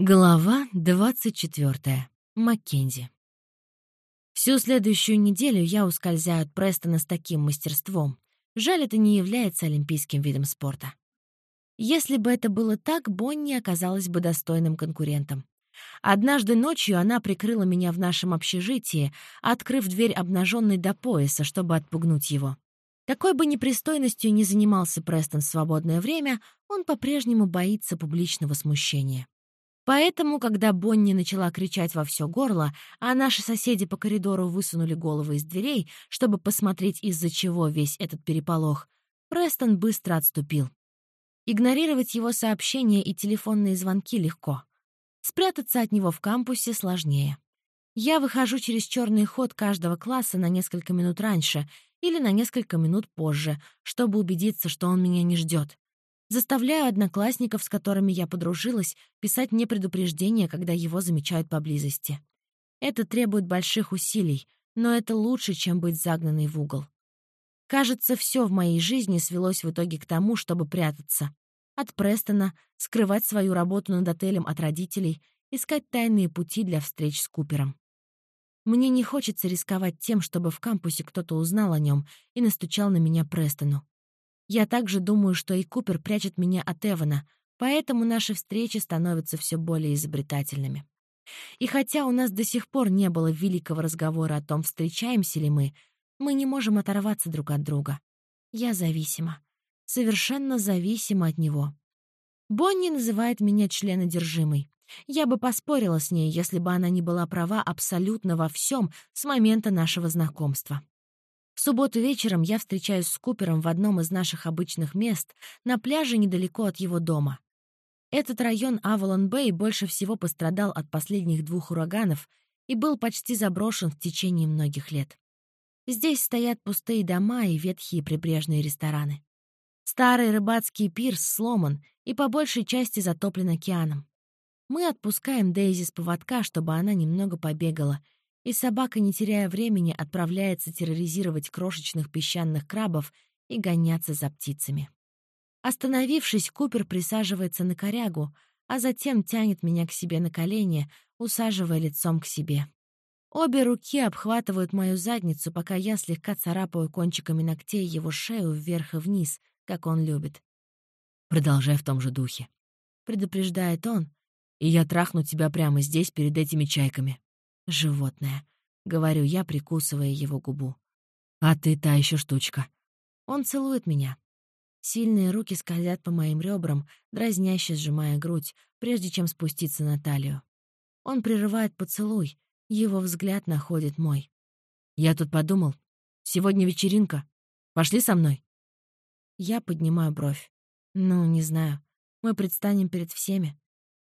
Глава 24. Маккензи. Всю следующую неделю я ускользаю от Престона с таким мастерством. Жаль, это не является олимпийским видом спорта. Если бы это было так, Бонни оказалась бы достойным конкурентом. Однажды ночью она прикрыла меня в нашем общежитии, открыв дверь обнаженной до пояса, чтобы отпугнуть его. Какой бы непристойностью ни занимался Престон в свободное время, он по-прежнему боится публичного смущения. Поэтому, когда Бонни начала кричать во все горло, а наши соседи по коридору высунули головы из дверей, чтобы посмотреть, из-за чего весь этот переполох, Престон быстро отступил. Игнорировать его сообщения и телефонные звонки легко. Спрятаться от него в кампусе сложнее. Я выхожу через черный ход каждого класса на несколько минут раньше или на несколько минут позже, чтобы убедиться, что он меня не ждет. Заставляю одноклассников, с которыми я подружилась, писать мне предупреждения, когда его замечают поблизости. Это требует больших усилий, но это лучше, чем быть загнанной в угол. Кажется, все в моей жизни свелось в итоге к тому, чтобы прятаться. От Престона, скрывать свою работу над отелем от родителей, искать тайные пути для встреч с Купером. Мне не хочется рисковать тем, чтобы в кампусе кто-то узнал о нем и настучал на меня Престону. Я также думаю, что и Купер прячет меня от Эвана, поэтому наши встречи становятся все более изобретательными. И хотя у нас до сих пор не было великого разговора о том, встречаемся ли мы, мы не можем оторваться друг от друга. Я зависима. Совершенно зависима от него. Бонни называет меня членодержимой. Я бы поспорила с ней, если бы она не была права абсолютно во всем с момента нашего знакомства. Субботу вечером я встречаюсь с Купером в одном из наших обычных мест, на пляже недалеко от его дома. Этот район Авалон-Бэй больше всего пострадал от последних двух ураганов и был почти заброшен в течение многих лет. Здесь стоят пустые дома и ветхие прибрежные рестораны. Старый рыбацкий пирс сломан и по большей части затоплен океаном. Мы отпускаем Дейзи с поводка, чтобы она немного побегала, и собака, не теряя времени, отправляется терроризировать крошечных песчаных крабов и гоняться за птицами. Остановившись, Купер присаживается на корягу, а затем тянет меня к себе на колени, усаживая лицом к себе. Обе руки обхватывают мою задницу, пока я слегка царапаю кончиками ногтей его шею вверх и вниз, как он любит. «Продолжай в том же духе», — предупреждает он. «И я трахну тебя прямо здесь, перед этими чайками». «Животное», — говорю я, прикусывая его губу. «А ты та еще штучка». Он целует меня. Сильные руки скользят по моим ребрам, дразняще сжимая грудь, прежде чем спуститься на талию. Он прерывает поцелуй, его взгляд находит мой. «Я тут подумал. Сегодня вечеринка. Пошли со мной?» Я поднимаю бровь. «Ну, не знаю. Мы предстанем перед всеми.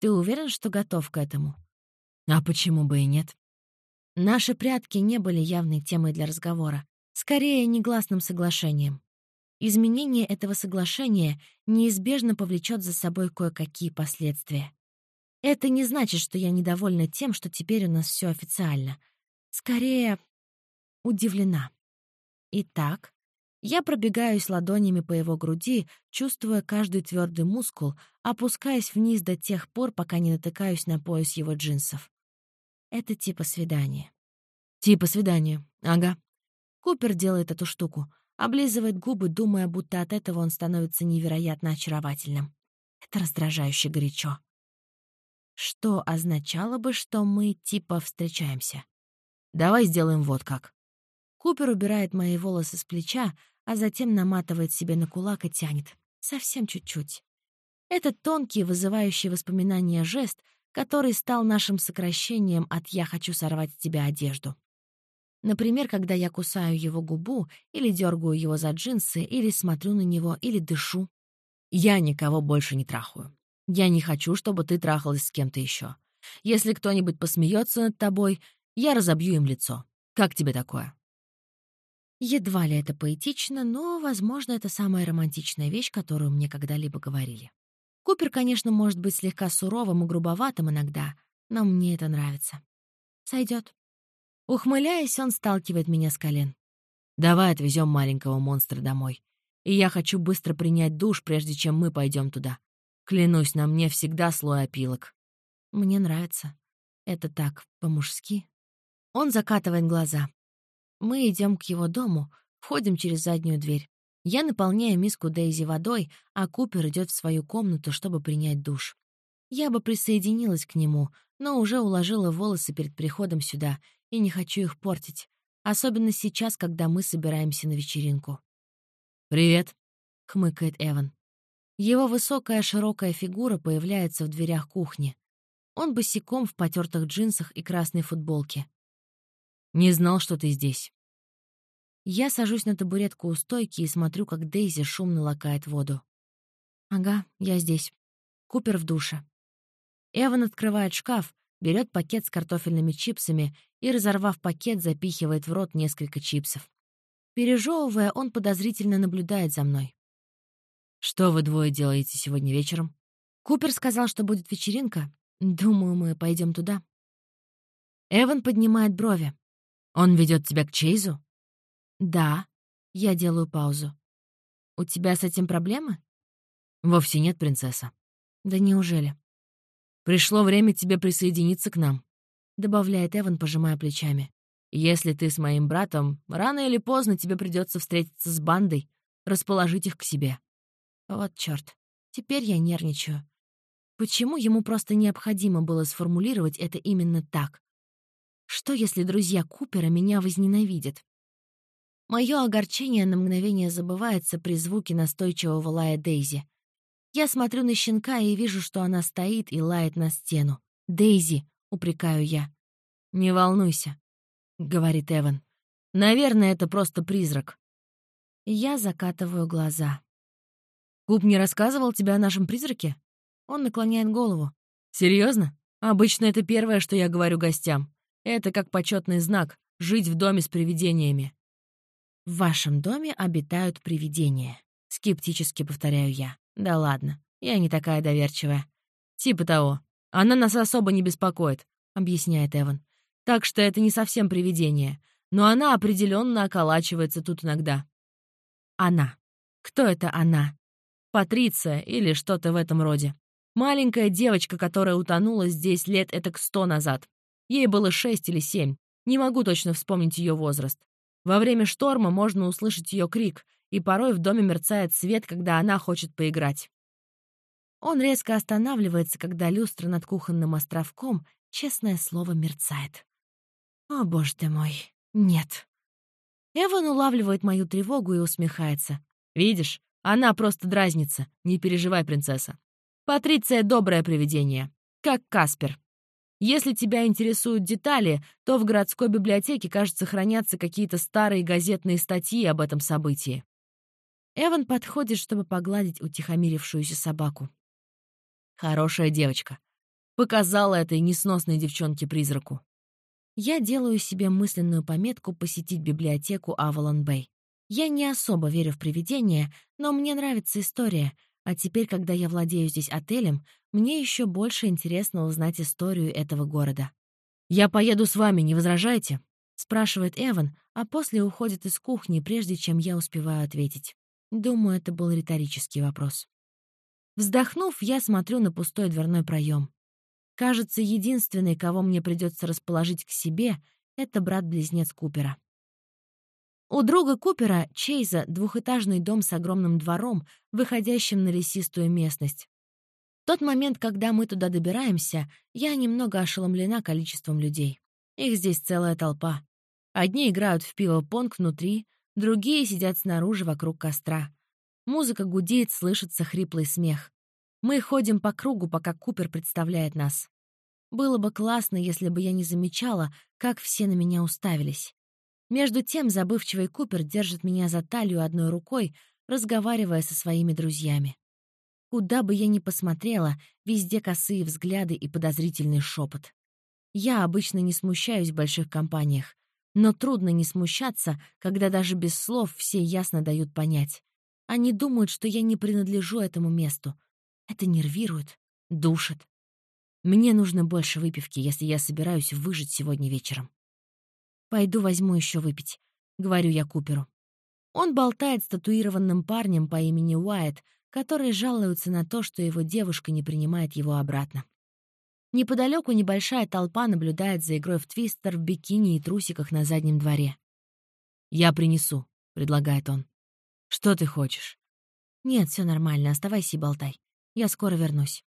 Ты уверен, что готов к этому?» А почему бы и нет? Наши прятки не были явной темой для разговора, скорее негласным соглашением. Изменение этого соглашения неизбежно повлечет за собой кое-какие последствия. Это не значит, что я недовольна тем, что теперь у нас все официально. Скорее, удивлена. Итак, я пробегаюсь ладонями по его груди, чувствуя каждый твердый мускул, опускаясь вниз до тех пор, пока не натыкаюсь на пояс его джинсов. Это типа свидания. Типа свидания, ага. Купер делает эту штуку, облизывает губы, думая, будто от этого он становится невероятно очаровательным. Это раздражающе горячо. Что означало бы, что мы типа встречаемся? Давай сделаем вот как. Купер убирает мои волосы с плеча, а затем наматывает себе на кулак и тянет. Совсем чуть-чуть. Этот тонкий, вызывающий воспоминания жест — который стал нашим сокращением от «я хочу сорвать с тебя одежду». Например, когда я кусаю его губу, или дергаю его за джинсы, или смотрю на него, или дышу. Я никого больше не трахаю. Я не хочу, чтобы ты трахалась с кем-то еще. Если кто-нибудь посмеется над тобой, я разобью им лицо. Как тебе такое? Едва ли это поэтично, но, возможно, это самая романтичная вещь, которую мне когда-либо говорили. Купер, конечно, может быть слегка суровым и грубоватым иногда, но мне это нравится. Сойдет. Ухмыляясь, он сталкивает меня с колен. «Давай отвезем маленького монстра домой. И я хочу быстро принять душ, прежде чем мы пойдем туда. Клянусь, на мне всегда слой опилок». Мне нравится. Это так, по-мужски. Он закатывает глаза. Мы идем к его дому, входим через заднюю дверь. Я наполняю миску Дейзи водой, а Купер идет в свою комнату, чтобы принять душ. Я бы присоединилась к нему, но уже уложила волосы перед приходом сюда и не хочу их портить, особенно сейчас, когда мы собираемся на вечеринку. «Привет», — хмыкает Эван. Его высокая широкая фигура появляется в дверях кухни. Он босиком в потертых джинсах и красной футболке. «Не знал, что ты здесь». Я сажусь на табуретку у стойки и смотрю, как Дейзи шумно лакает воду. «Ага, я здесь. Купер в душе». Эван открывает шкаф, берет пакет с картофельными чипсами и, разорвав пакет, запихивает в рот несколько чипсов. Пережевывая, он подозрительно наблюдает за мной. «Что вы двое делаете сегодня вечером?» Купер сказал, что будет вечеринка. Думаю, мы пойдем туда. Эван поднимает брови. «Он ведет тебя к Чейзу?» «Да». Я делаю паузу. «У тебя с этим проблемы?» «Вовсе нет, принцесса». «Да неужели?» «Пришло время тебе присоединиться к нам», — добавляет Эван, пожимая плечами. «Если ты с моим братом, рано или поздно тебе придется встретиться с бандой, расположить их к себе». Вот чёрт. Теперь я нервничаю. Почему ему просто необходимо было сформулировать это именно так? Что, если друзья Купера меня возненавидят? Мое огорчение на мгновение забывается при звуке настойчивого лая Дейзи. Я смотрю на щенка и вижу, что она стоит и лает на стену. «Дейзи!» — упрекаю я. «Не волнуйся», — говорит Эван. «Наверное, это просто призрак». Я закатываю глаза. «Куб не рассказывал тебе о нашем призраке?» Он наклоняет голову. Серьезно? Обычно это первое, что я говорю гостям. Это как почетный знак — жить в доме с привидениями. «В вашем доме обитают привидения», — скептически повторяю я. «Да ладно, я не такая доверчивая». «Типа того. Она нас особо не беспокоит», — объясняет Эван. «Так что это не совсем привидение. Но она определенно околачивается тут иногда». «Она. Кто это она?» «Патриция или что-то в этом роде. Маленькая девочка, которая утонула здесь лет этак сто назад. Ей было шесть или семь. Не могу точно вспомнить ее возраст. Во время шторма можно услышать ее крик, и порой в доме мерцает свет, когда она хочет поиграть. Он резко останавливается, когда люстра над кухонным островком, честное слово, мерцает. О, боже ты мой, нет. Эван улавливает мою тревогу и усмехается. «Видишь, она просто дразнится. Не переживай, принцесса. Патриция — доброе привидение. Как Каспер. Если тебя интересуют детали, то в городской библиотеке, кажется, хранятся какие-то старые газетные статьи об этом событии. Эван подходит, чтобы погладить утихомирившуюся собаку. Хорошая девочка. Показала этой несносной девчонке-призраку. Я делаю себе мысленную пометку посетить библиотеку Авалон Бэй. Я не особо верю в привидения, но мне нравится история — а теперь, когда я владею здесь отелем, мне еще больше интересно узнать историю этого города. «Я поеду с вами, не возражаете?» — спрашивает Эван, а после уходит из кухни, прежде чем я успеваю ответить. Думаю, это был риторический вопрос. Вздохнув, я смотрю на пустой дверной проем. Кажется, единственный, кого мне придется расположить к себе, это брат-близнец Купера. У друга Купера, Чейза, двухэтажный дом с огромным двором, выходящим на лесистую местность. Тот момент, когда мы туда добираемся, я немного ошеломлена количеством людей. Их здесь целая толпа. Одни играют в пиво-понг внутри, другие сидят снаружи вокруг костра. Музыка гудеет, слышится хриплый смех. Мы ходим по кругу, пока Купер представляет нас. Было бы классно, если бы я не замечала, как все на меня уставились. Между тем забывчивый Купер держит меня за талию одной рукой, разговаривая со своими друзьями. Куда бы я ни посмотрела, везде косые взгляды и подозрительный шепот. Я обычно не смущаюсь в больших компаниях, но трудно не смущаться, когда даже без слов все ясно дают понять. Они думают, что я не принадлежу этому месту. Это нервирует, душит. Мне нужно больше выпивки, если я собираюсь выжить сегодня вечером. «Пойду возьму еще выпить», — говорю я Куперу. Он болтает с татуированным парнем по имени Уайт, который жалуется на то, что его девушка не принимает его обратно. Неподалеку небольшая толпа наблюдает за игрой в твистер в бикини и трусиках на заднем дворе. «Я принесу», — предлагает он. «Что ты хочешь?» «Нет, все нормально, оставайся и болтай. Я скоро вернусь».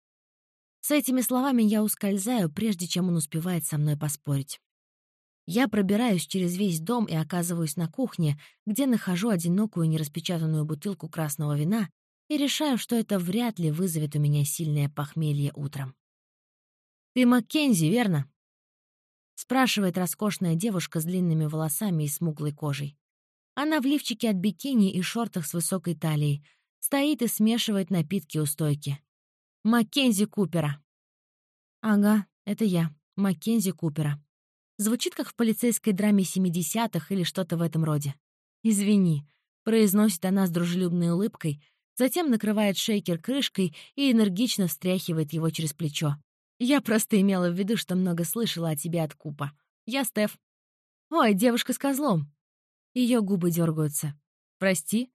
С этими словами я ускользаю, прежде чем он успевает со мной поспорить. Я пробираюсь через весь дом и оказываюсь на кухне, где нахожу одинокую нераспечатанную бутылку красного вина и решаю, что это вряд ли вызовет у меня сильное похмелье утром. «Ты Маккензи, верно?» — спрашивает роскошная девушка с длинными волосами и смуглой кожей. Она в лифчике от бикини и шортах с высокой талией. Стоит и смешивает напитки у стойки. «Маккензи Купера». «Ага, это я, Маккензи Купера». Звучит как в полицейской драме 70-х или что-то в этом роде. «Извини», — произносит она с дружелюбной улыбкой, затем накрывает шейкер крышкой и энергично встряхивает его через плечо. «Я просто имела в виду, что много слышала о тебе от Купа. Я Стеф». «Ой, девушка с козлом». Ее губы дергаются. «Прости».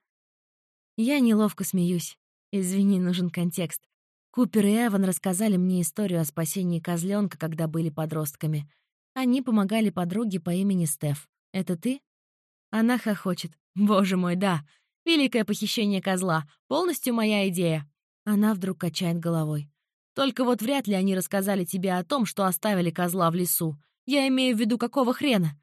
Я неловко смеюсь. Извини, нужен контекст. Купер и Эван рассказали мне историю о спасении козленка, когда были подростками — они помогали подруге по имени Стеф. Это ты? Она хохочет. Боже мой, да. Великое похищение козла. Полностью моя идея. Она вдруг качает головой. Только вот вряд ли они рассказали тебе о том, что оставили козла в лесу. Я имею в виду, какого хрена?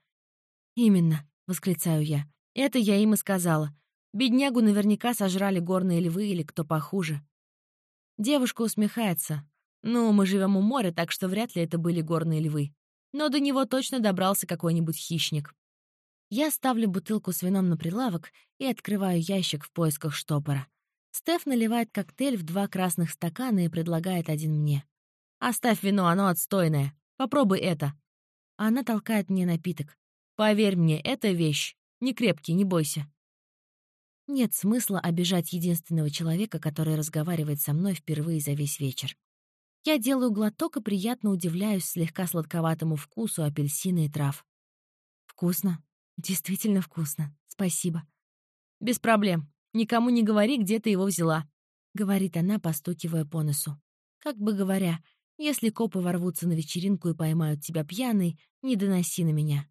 Именно, восклицаю я. Это я им и сказала. Беднягу наверняка сожрали горные львы или кто похуже. Девушка усмехается. Ну, мы живем у моря, так что вряд ли это были горные львы но до него точно добрался какой-нибудь хищник. Я ставлю бутылку с вином на прилавок и открываю ящик в поисках штопора. Стеф наливает коктейль в два красных стакана и предлагает один мне. «Оставь вино, оно отстойное. Попробуй это». Она толкает мне напиток. «Поверь мне, это вещь. Не крепкий, не бойся». Нет смысла обижать единственного человека, который разговаривает со мной впервые за весь вечер. Я делаю глоток и приятно удивляюсь слегка сладковатому вкусу апельсина и трав. Вкусно. Действительно вкусно. Спасибо. Без проблем. Никому не говори, где ты его взяла, — говорит она, постукивая по носу. Как бы говоря, если копы ворвутся на вечеринку и поймают тебя пьяной, не доноси на меня.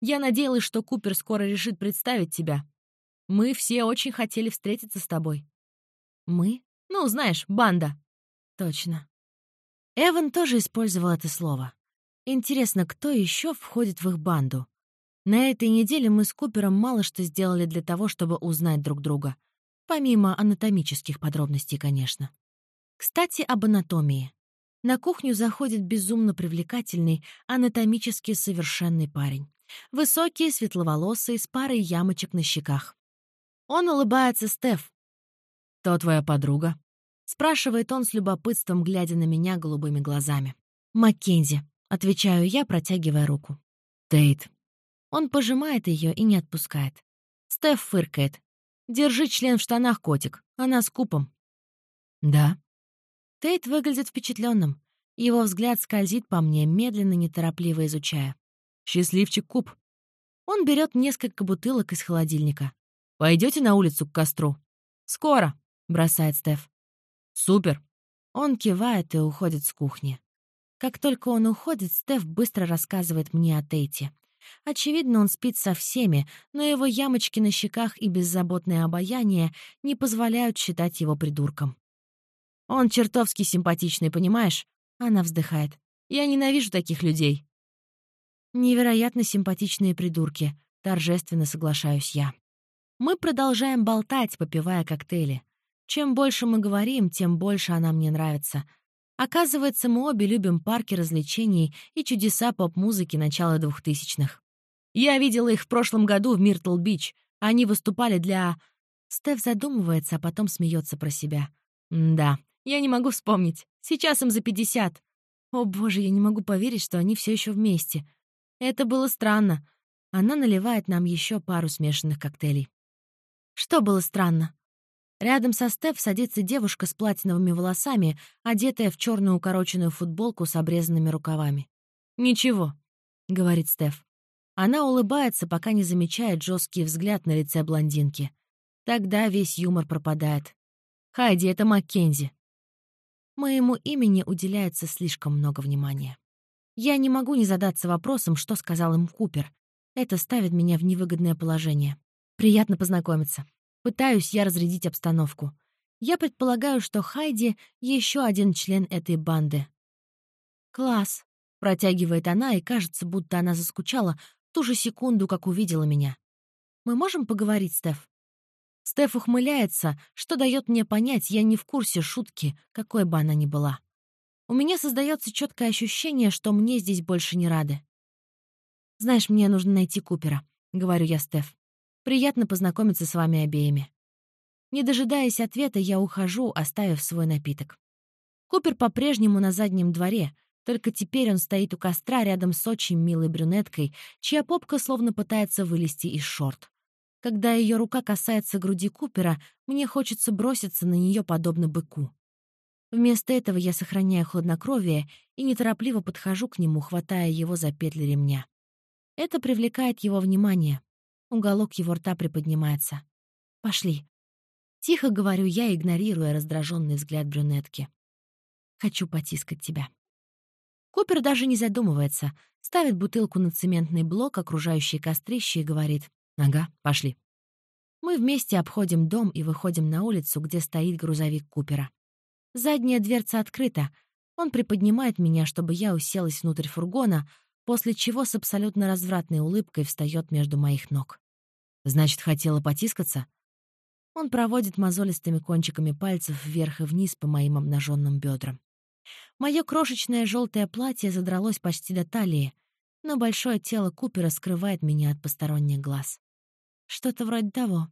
Я надеялась, что Купер скоро решит представить тебя. Мы все очень хотели встретиться с тобой. Мы? Ну, знаешь, банда. Точно. Эван тоже использовал это слово. Интересно, кто еще входит в их банду? На этой неделе мы с Купером мало что сделали для того, чтобы узнать друг друга. Помимо анатомических подробностей, конечно. Кстати, об анатомии. На кухню заходит безумно привлекательный, анатомически совершенный парень. Высокий, светловолосый, с парой ямочек на щеках. Он улыбается Стеф. «То твоя подруга?» — спрашивает он с любопытством, глядя на меня голубыми глазами. «Маккензи», — отвечаю я, протягивая руку. «Тейт». Он пожимает ее и не отпускает. Стеф фыркает. «Держи член в штанах, котик. Она с купом». «Да». Тейт выглядит впечатленным. Его взгляд скользит по мне, медленно, неторопливо изучая. «Счастливчик куб». Он берет несколько бутылок из холодильника. Пойдете на улицу к костру?» «Скоро», — бросает Стеф. «Супер!» Он кивает и уходит с кухни. Как только он уходит, Стеф быстро рассказывает мне о Тейте. Очевидно, он спит со всеми, но его ямочки на щеках и беззаботное обаяние не позволяют считать его придурком. «Он чертовски симпатичный, понимаешь?» Она вздыхает. «Я ненавижу таких людей». «Невероятно симпатичные придурки», — торжественно соглашаюсь я. Мы продолжаем болтать, попивая коктейли. Чем больше мы говорим, тем больше она мне нравится. Оказывается, мы обе любим парки развлечений и чудеса поп-музыки начала двухтысячных. Я видела их в прошлом году в Миртл-Бич. Они выступали для... Стеф задумывается, а потом смеется про себя. да, я не могу вспомнить. Сейчас им за пятьдесят. О боже, я не могу поверить, что они все еще вместе. Это было странно. Она наливает нам еще пару смешанных коктейлей. Что было странно? Рядом со Стеф садится девушка с платиновыми волосами, одетая в черную укороченную футболку с обрезанными рукавами. «Ничего», — говорит Стеф. Она улыбается, пока не замечает жесткий взгляд на лице блондинки. Тогда весь юмор пропадает. «Хайди, это Маккензи». Моему имени уделяется слишком много внимания. Я не могу не задаться вопросом, что сказал им Купер. Это ставит меня в невыгодное положение. Приятно познакомиться. Пытаюсь я разрядить обстановку. Я предполагаю, что Хайди — еще один член этой банды. «Класс», — протягивает она, и кажется, будто она заскучала ту же секунду, как увидела меня. «Мы можем поговорить, Стеф?» Стеф ухмыляется, что дает мне понять, я не в курсе шутки, какой бы она ни была. У меня создается четкое ощущение, что мне здесь больше не рады. «Знаешь, мне нужно найти Купера», — говорю я Стеф. «Приятно познакомиться с вами обеими». Не дожидаясь ответа, я ухожу, оставив свой напиток. Купер по-прежнему на заднем дворе, только теперь он стоит у костра рядом с очень милой брюнеткой, чья попка словно пытается вылезти из шорт. Когда ее рука касается груди Купера, мне хочется броситься на нее подобно быку. Вместо этого я сохраняю хладнокровие и неторопливо подхожу к нему, хватая его за петли ремня. Это привлекает его внимание. Уголок его рта приподнимается. «Пошли». Тихо говорю я, игнорируя раздраженный взгляд брюнетки. «Хочу потискать тебя». Купер даже не задумывается, ставит бутылку на цементный блок, окружающий кострище, и говорит «Ага, пошли». Мы вместе обходим дом и выходим на улицу, где стоит грузовик Купера. Задняя дверца открыта. Он приподнимает меня, чтобы я уселась внутрь фургона, после чего с абсолютно развратной улыбкой встает между моих ног. «Значит, хотела потискаться?» Он проводит мозолистыми кончиками пальцев вверх и вниз по моим обнаженным бедрам. Мое крошечное желтое платье задралось почти до талии, но большое тело Купера скрывает меня от посторонних глаз. Что-то вроде того.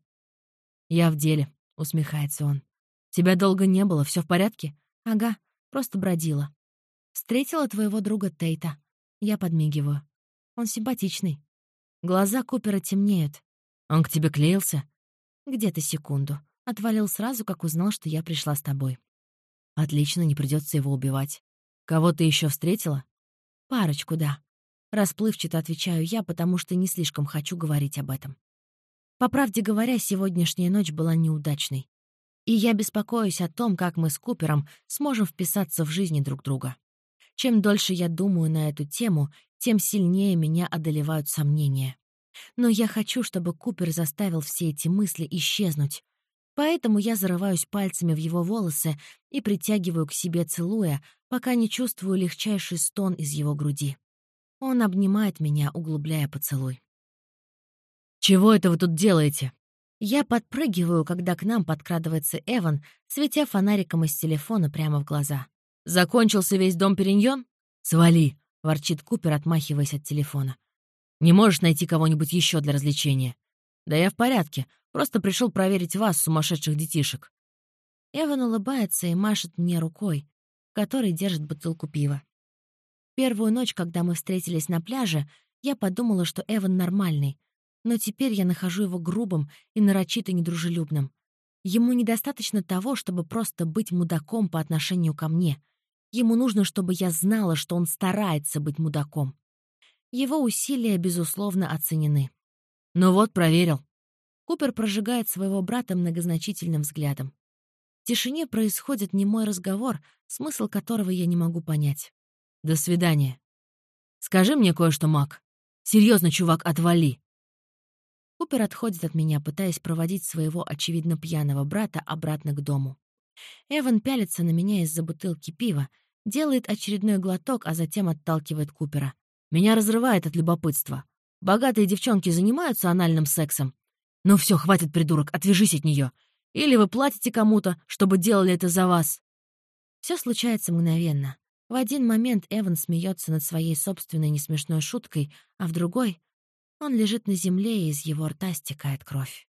«Я в деле», — усмехается он. «Тебя долго не было, все в порядке?» «Ага, просто бродила. Встретила твоего друга Тейта. Я подмигиваю. Он симпатичный. Глаза Купера темнеют. Он к тебе клеился?» «Где-то секунду. Отвалил сразу, как узнал, что я пришла с тобой». «Отлично, не придется его убивать. Кого ты еще встретила?» «Парочку, да». Расплывчато отвечаю я, потому что не слишком хочу говорить об этом. По правде говоря, сегодняшняя ночь была неудачной. И я беспокоюсь о том, как мы с Купером сможем вписаться в жизни друг друга. Чем дольше я думаю на эту тему, тем сильнее меня одолевают сомнения. Но я хочу, чтобы Купер заставил все эти мысли исчезнуть. Поэтому я зарываюсь пальцами в его волосы и притягиваю к себе, целуя, пока не чувствую легчайший стон из его груди. Он обнимает меня, углубляя поцелуй. «Чего это вы тут делаете?» Я подпрыгиваю, когда к нам подкрадывается Эван, светя фонариком из телефона прямо в глаза. «Закончился весь дом Периньон?» «Свали», — ворчит Купер, отмахиваясь от телефона. «Не можешь найти кого-нибудь еще для развлечения?» «Да я в порядке. Просто пришел проверить вас, сумасшедших детишек». Эван улыбается и машет мне рукой, которой держит бутылку пива. Первую ночь, когда мы встретились на пляже, я подумала, что Эван нормальный, но теперь я нахожу его грубым и нарочито недружелюбным. Ему недостаточно того, чтобы просто быть мудаком по отношению ко мне. Ему нужно, чтобы я знала, что он старается быть мудаком. Его усилия, безусловно, оценены. «Ну вот, проверил». Купер прожигает своего брата многозначительным взглядом. В тишине происходит немой разговор, смысл которого я не могу понять. «До свидания. Скажи мне кое-что, Мак. Серьезно, чувак, отвали. Купер отходит от меня, пытаясь проводить своего, очевидно, пьяного брата обратно к дому. Эван пялится на меня из-за бутылки пива, делает очередной глоток, а затем отталкивает Купера. Меня разрывает от любопытства. Богатые девчонки занимаются анальным сексом. Ну все, хватит, придурок, отвяжись от нее. Или вы платите кому-то, чтобы делали это за вас. Все случается мгновенно. В один момент Эван смеется над своей собственной несмешной шуткой, а в другой он лежит на земле, и из его рта стекает кровь.